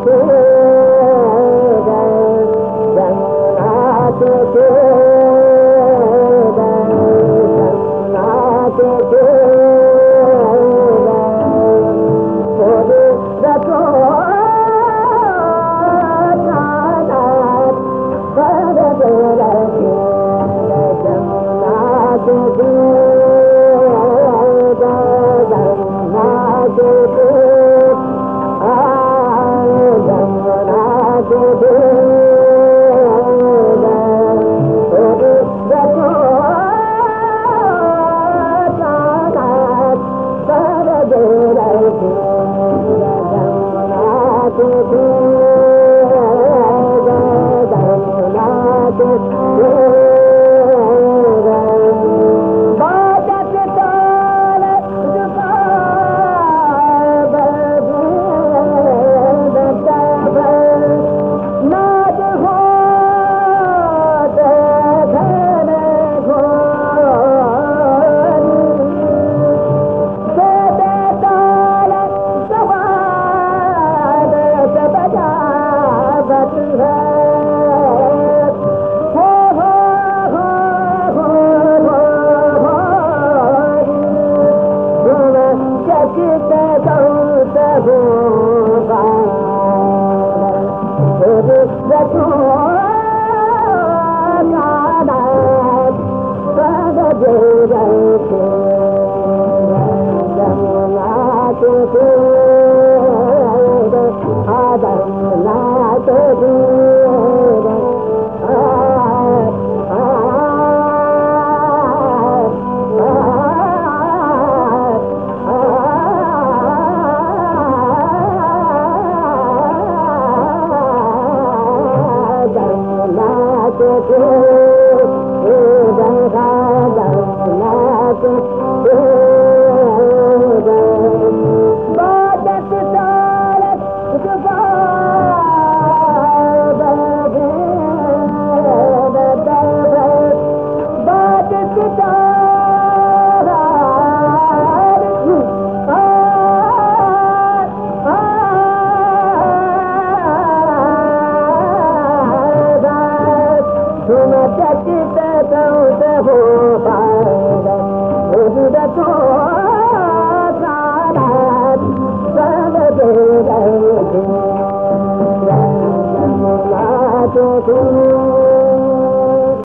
Oh, la la la Bhuta